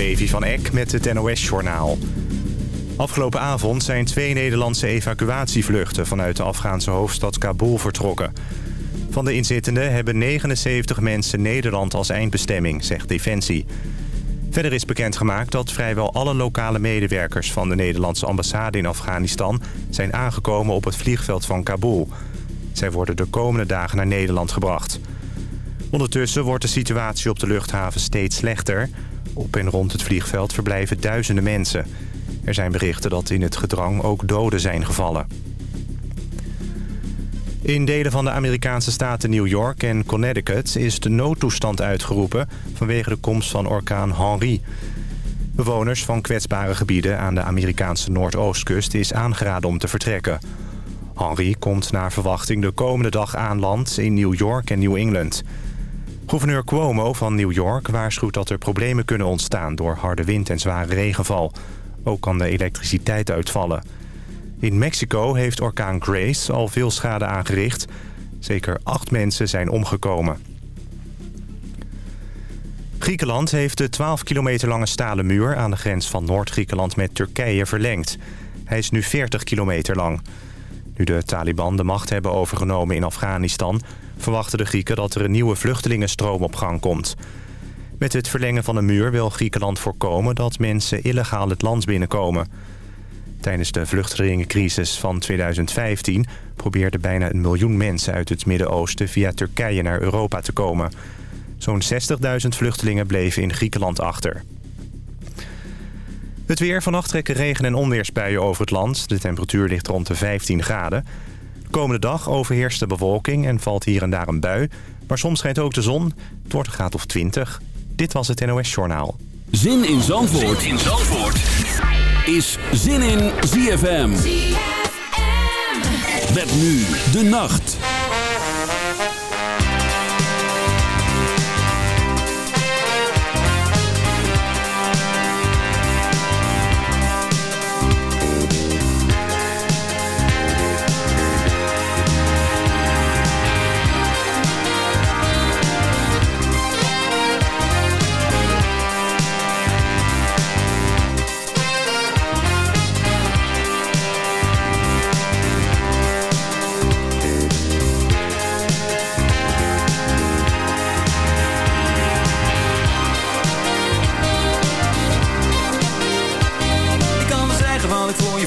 Levi van Eck met het NOS-journaal. Afgelopen avond zijn twee Nederlandse evacuatievluchten... vanuit de Afghaanse hoofdstad Kabul vertrokken. Van de inzittenden hebben 79 mensen Nederland als eindbestemming, zegt Defensie. Verder is bekendgemaakt dat vrijwel alle lokale medewerkers... van de Nederlandse ambassade in Afghanistan... zijn aangekomen op het vliegveld van Kabul. Zij worden de komende dagen naar Nederland gebracht... Ondertussen wordt de situatie op de luchthaven steeds slechter. Op en rond het vliegveld verblijven duizenden mensen. Er zijn berichten dat in het gedrang ook doden zijn gevallen. In delen van de Amerikaanse staten New York en Connecticut is de noodtoestand uitgeroepen vanwege de komst van orkaan Henri. Bewoners van kwetsbare gebieden aan de Amerikaanse Noordoostkust is aangeraden om te vertrekken. Henri komt naar verwachting de komende dag aan land in New York en New England. Gouverneur Cuomo van New York waarschuwt dat er problemen kunnen ontstaan... door harde wind en zware regenval. Ook kan de elektriciteit uitvallen. In Mexico heeft orkaan Grace al veel schade aangericht. Zeker acht mensen zijn omgekomen. Griekenland heeft de 12 kilometer lange stalen muur... aan de grens van Noord-Griekenland met Turkije verlengd. Hij is nu 40 kilometer lang. Nu de Taliban de macht hebben overgenomen in Afghanistan verwachten de Grieken dat er een nieuwe vluchtelingenstroom op gang komt. Met het verlengen van de muur wil Griekenland voorkomen dat mensen illegaal het land binnenkomen. Tijdens de vluchtelingencrisis van 2015 probeerden bijna een miljoen mensen uit het Midden-Oosten via Turkije naar Europa te komen. Zo'n 60.000 vluchtelingen bleven in Griekenland achter. Het weer. Vannacht trekken regen- en onweersbuien over het land. De temperatuur ligt rond de 15 graden. Komende dag overheerst de bewolking en valt hier en daar een bui. Maar soms schijnt ook de zon. Het wordt een graad of 20. Dit was het NOS Journaal. Zin in Zandvoort, zin in Zandvoort. is Zin in ZFM. ZFM. Met nu de nacht.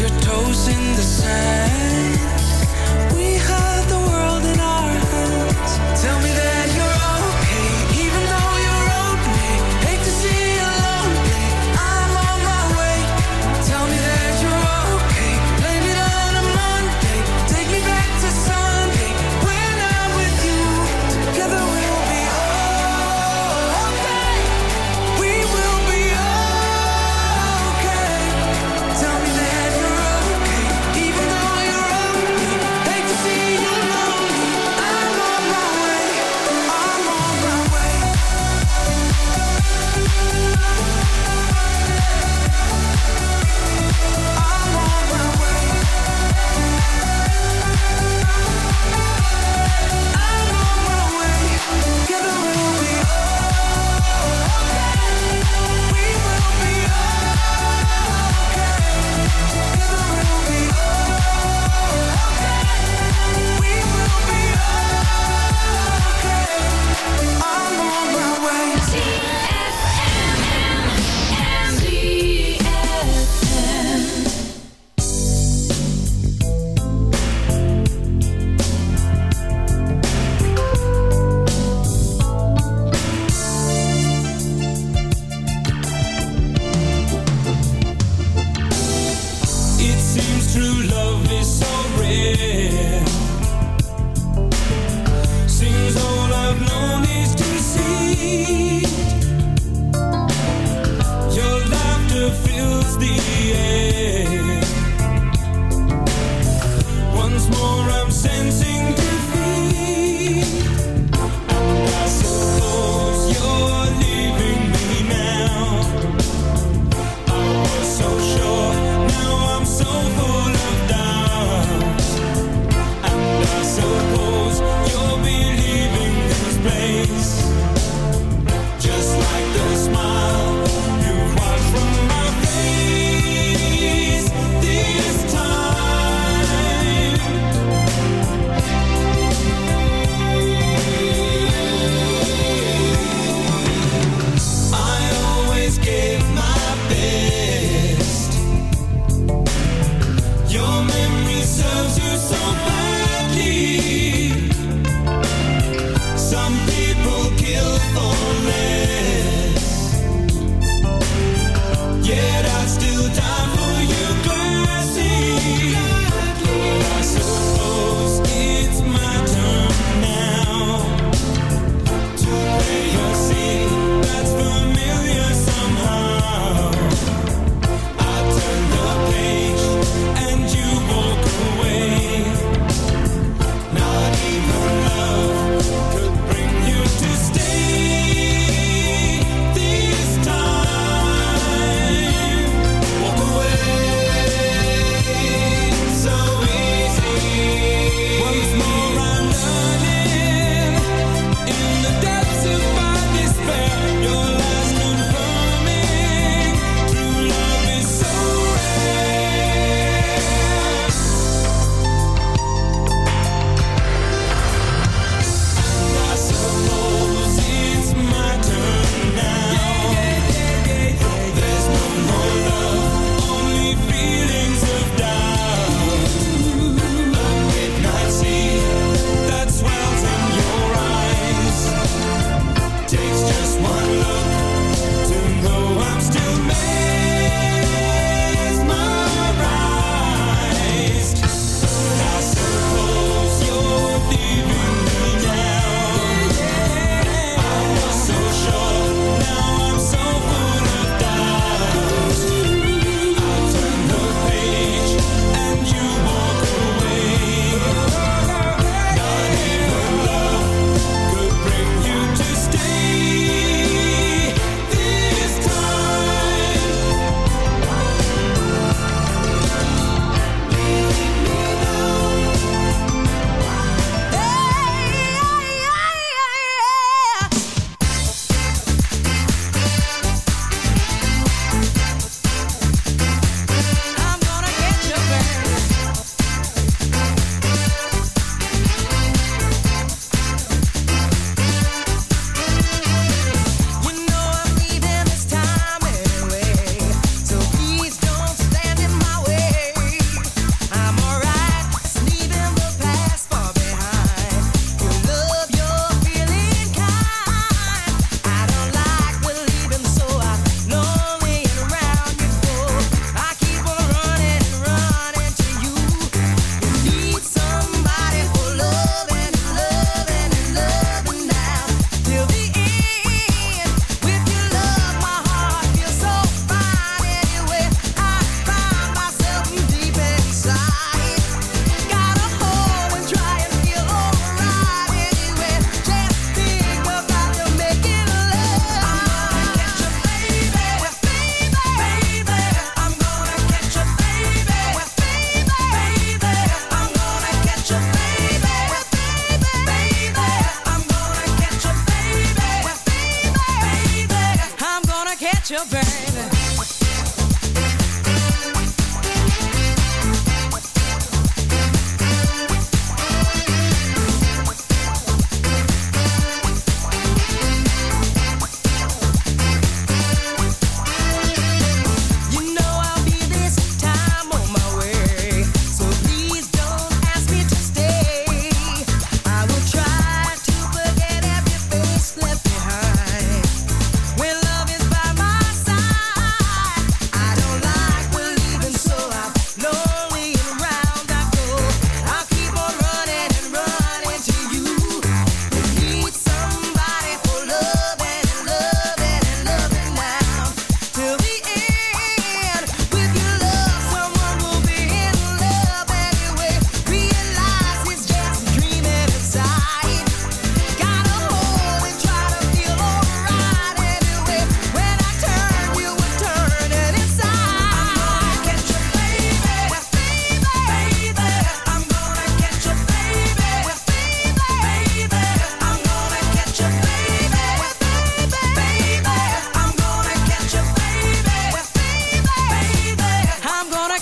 your toes in the sand.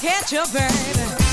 catch up, baby.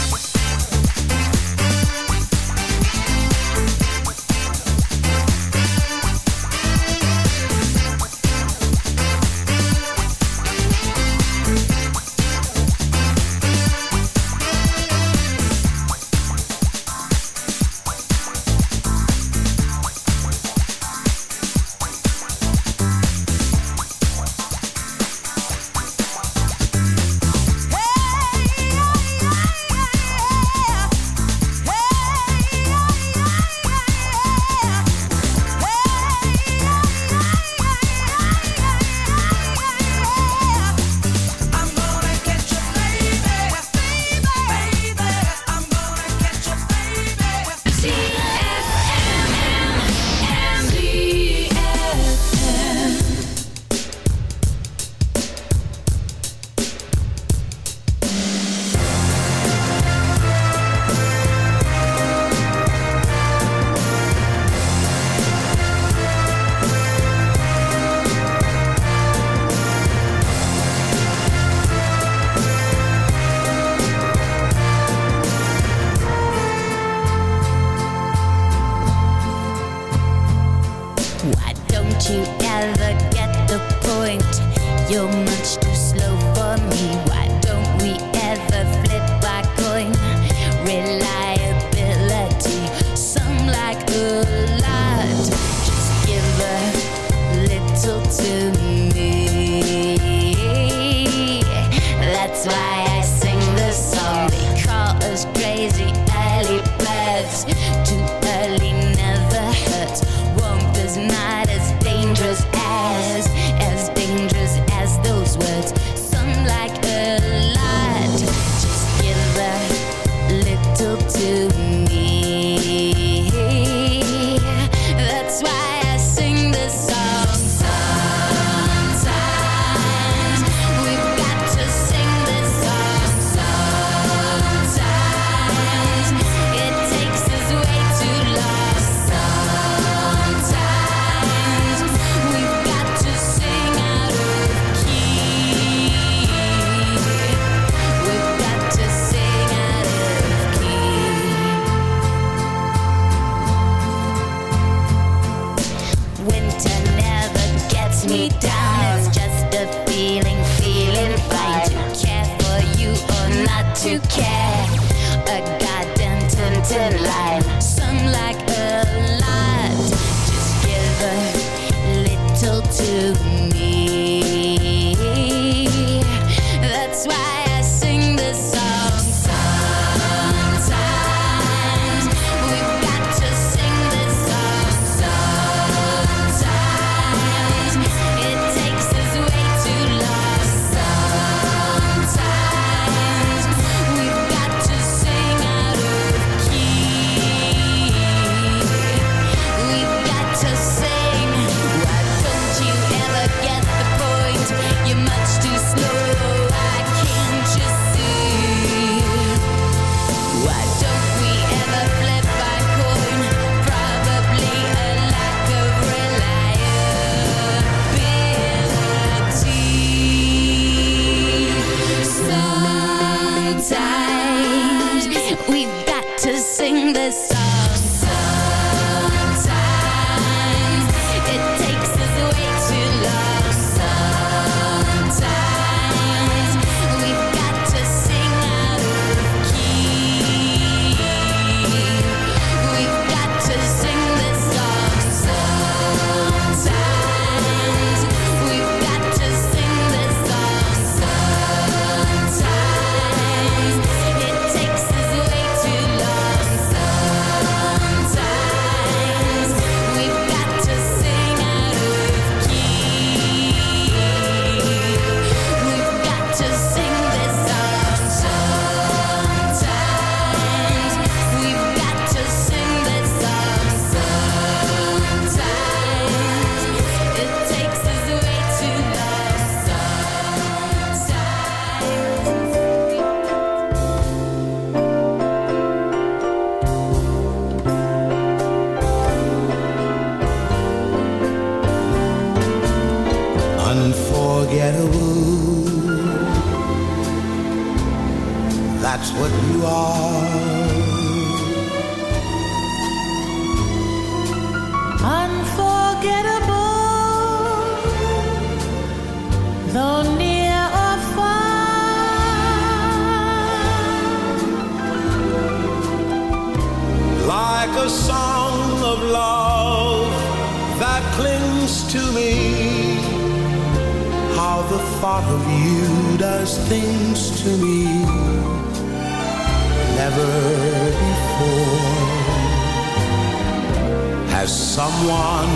Has someone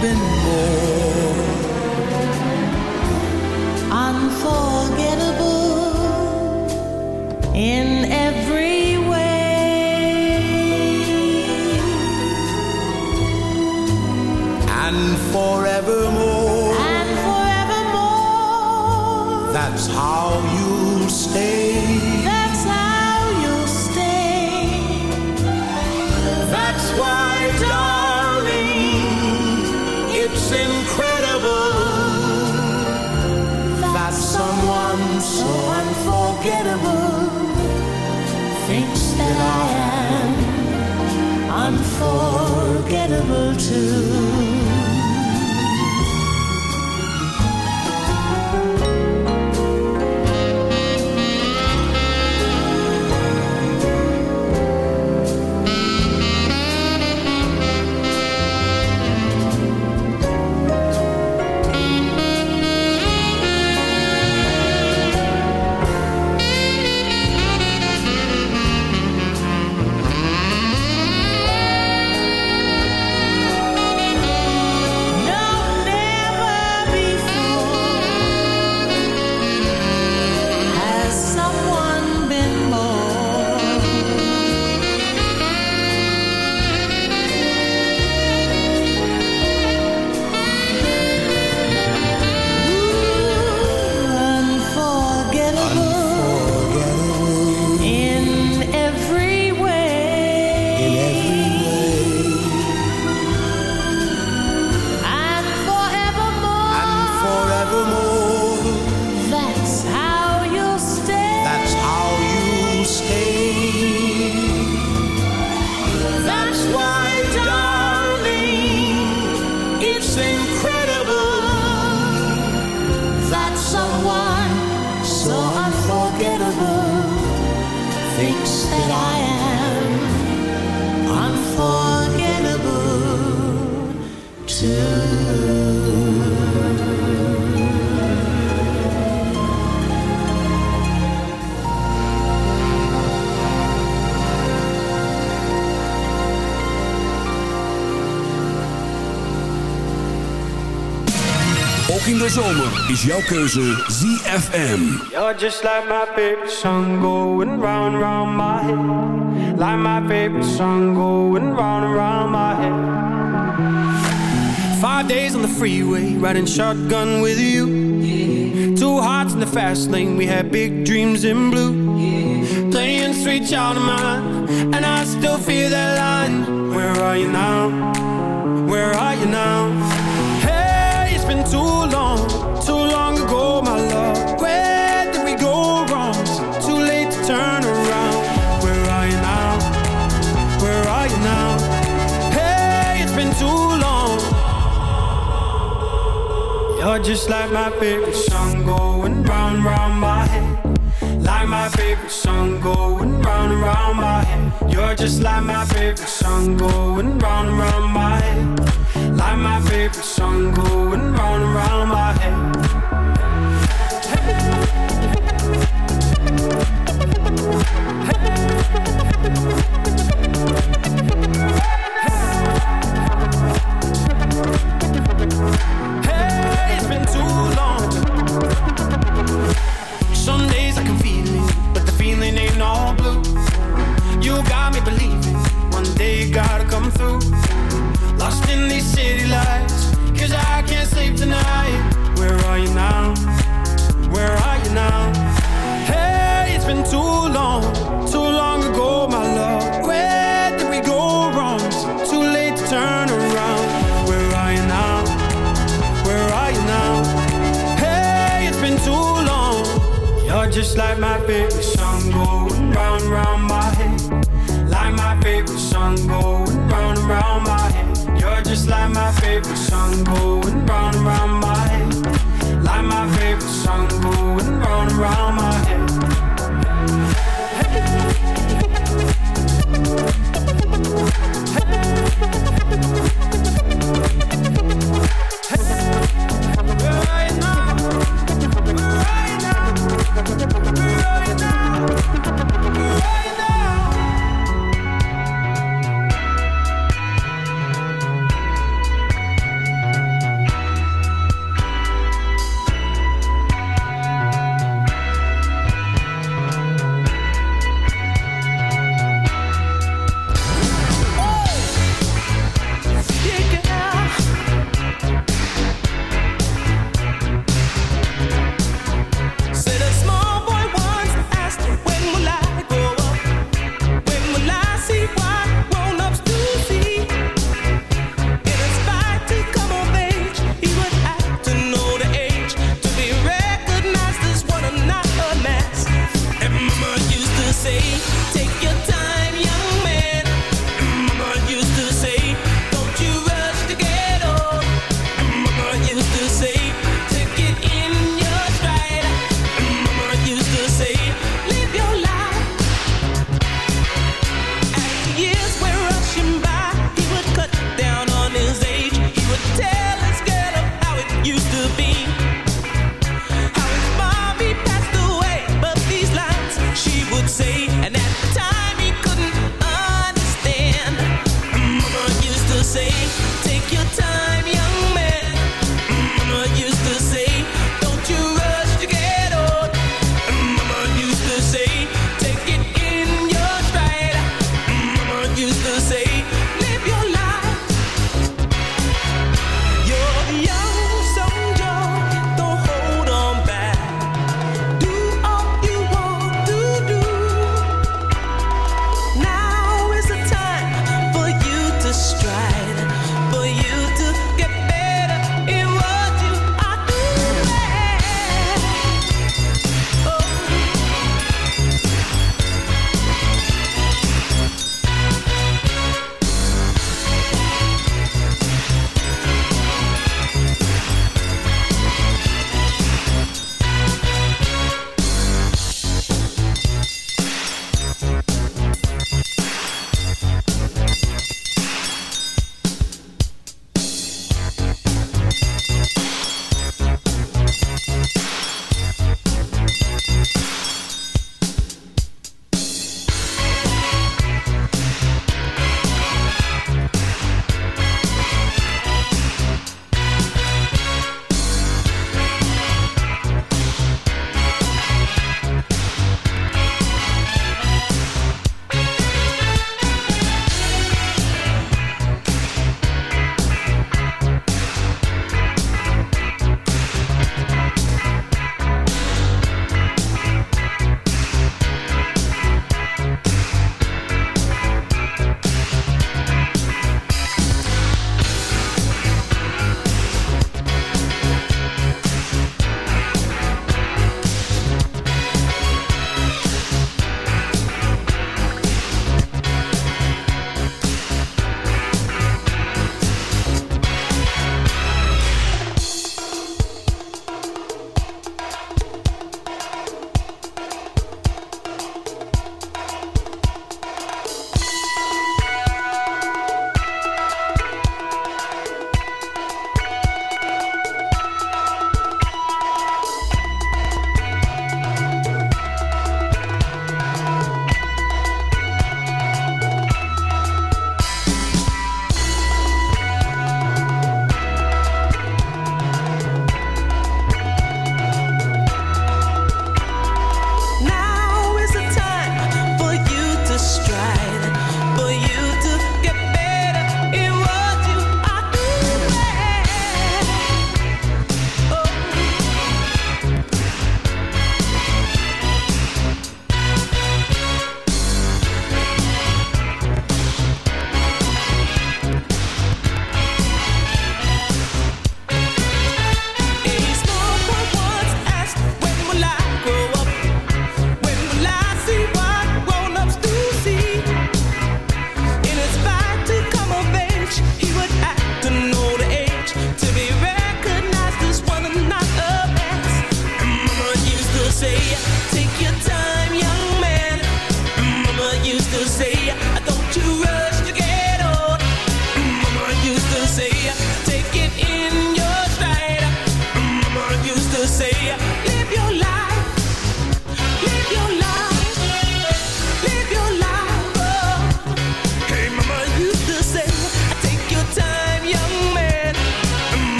been more unforgettable in every way. and forevermore. And forevermore, That's how in de zomer is jouw keuze ZFM. You're just like my favorite song going round round my head. Like my favorite song going round and round my head. Five days on the freeway, riding shotgun with you. Two hearts in the fast lane, we had big dreams in blue. Playing sweet child of mine, and I still feel that line. Where are you now? Where are you now? Just like my favorite song going round, round my head. Like my favorite song going round round my head. You're just like my favorite song going round round my head. Like my favorite song going round and round my head.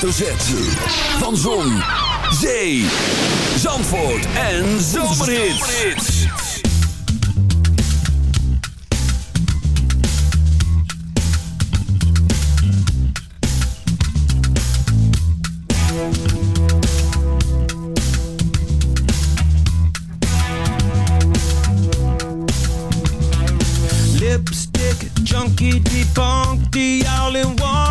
Hoofdletter. Van Zon, Zee, Zandvoort en Zomerhits. Lipstick, junkie, debunked, all in one.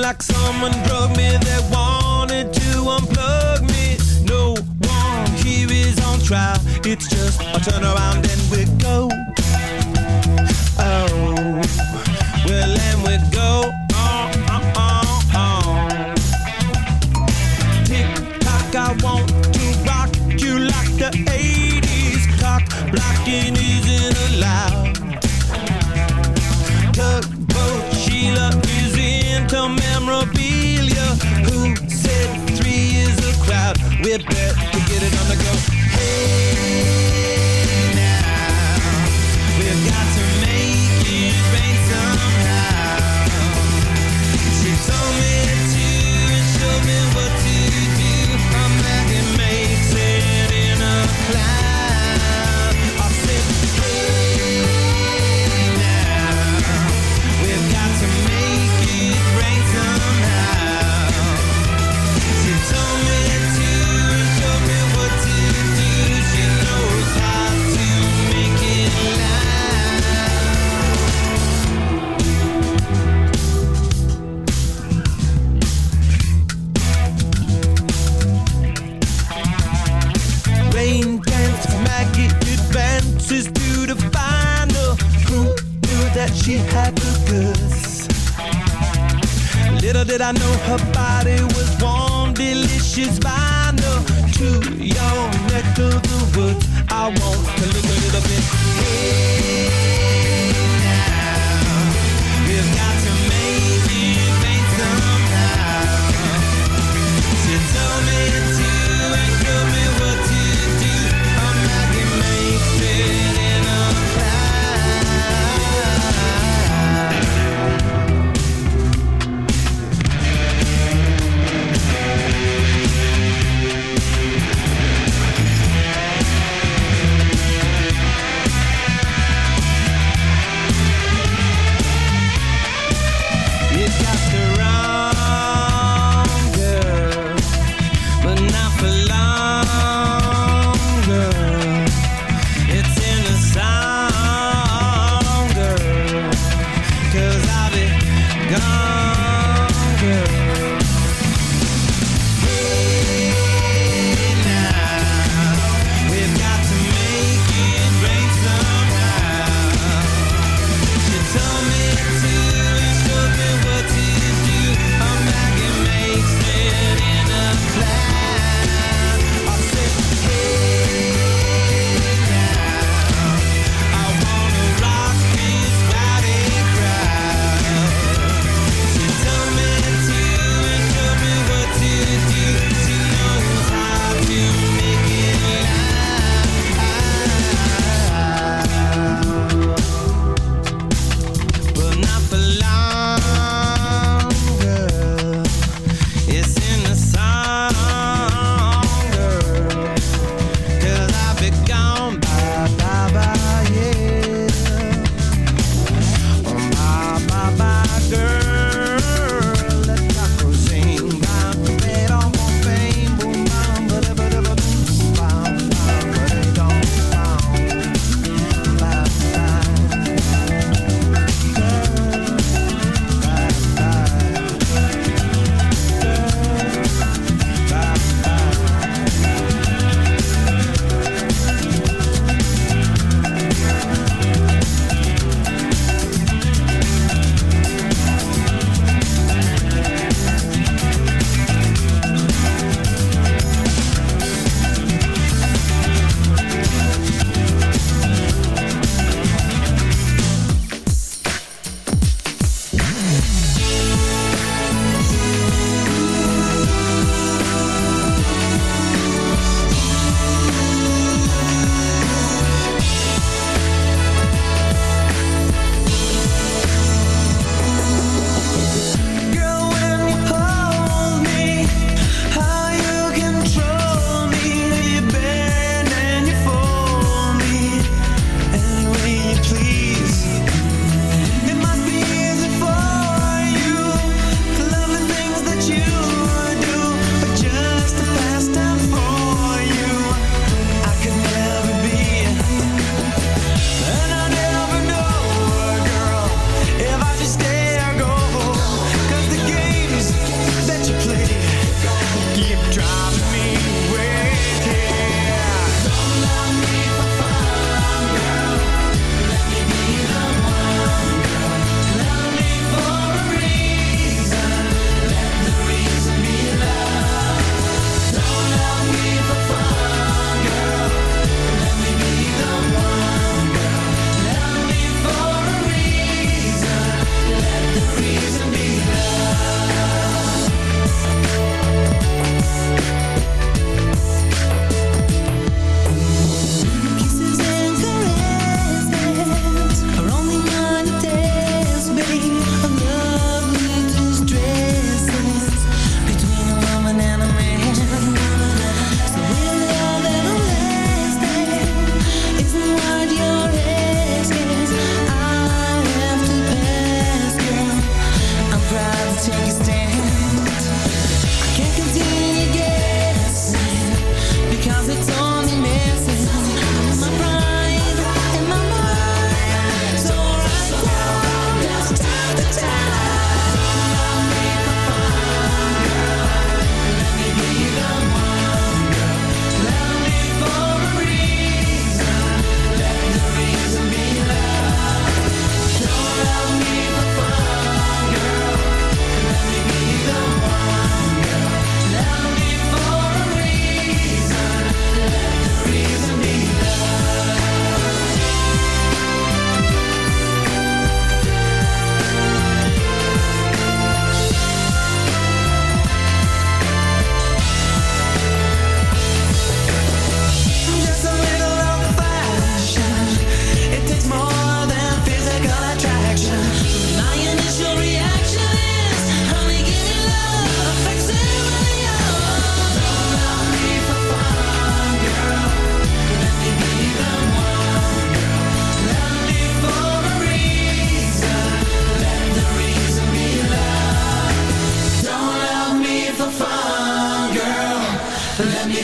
Like someone drugged me that wanted to unplug me. No one here is on trial. It's just a turn around and we go. Oh, bit. She had the goods? Little did I know her body was warm, delicious vinyl. To your neck of the woods, I want to look a little bit. Hey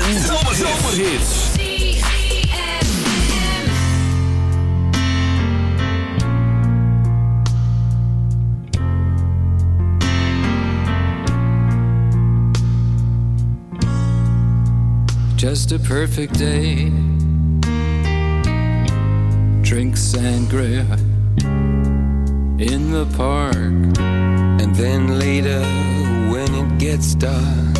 En Zomerhits. Just a perfect day. Drink sangria in the park. And then later, when it gets dark,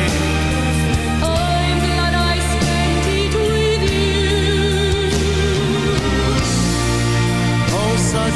You just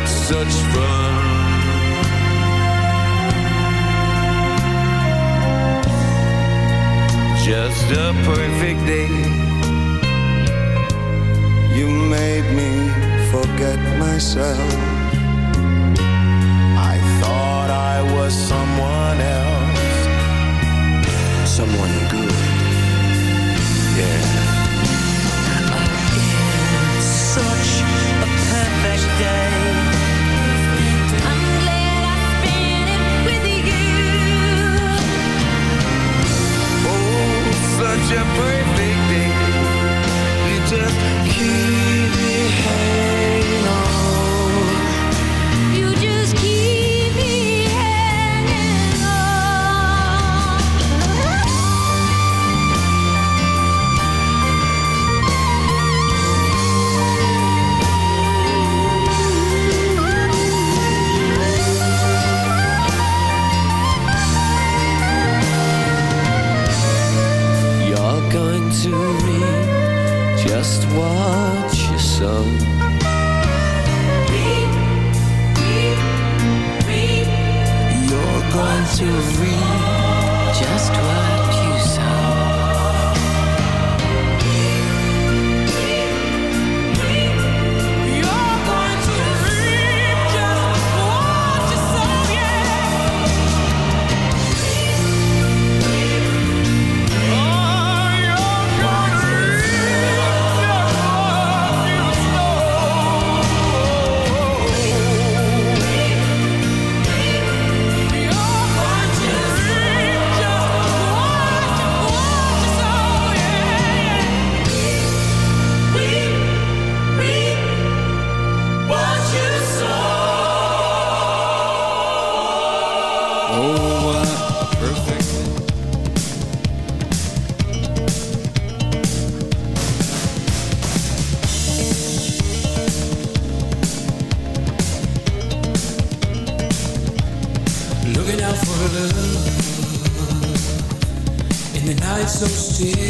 it's such fun. Just a perfect day. You made me forget myself. see.